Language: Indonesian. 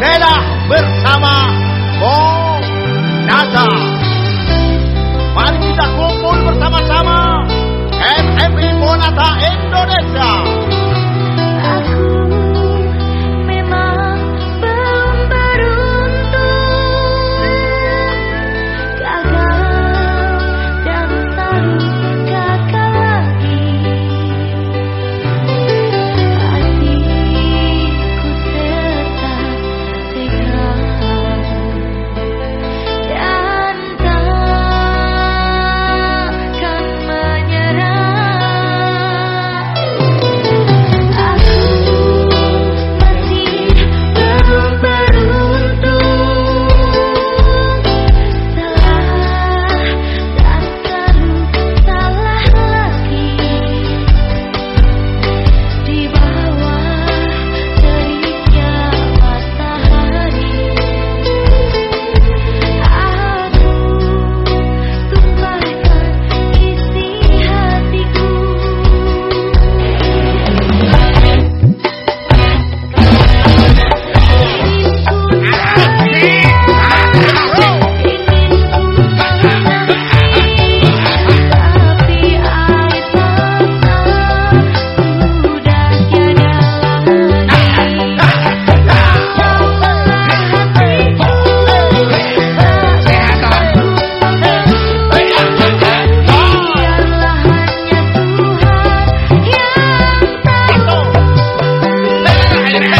bela bersama Bonata. Mari kita kumpul bersama-sama MMI Bonata Indonesia. Yeah.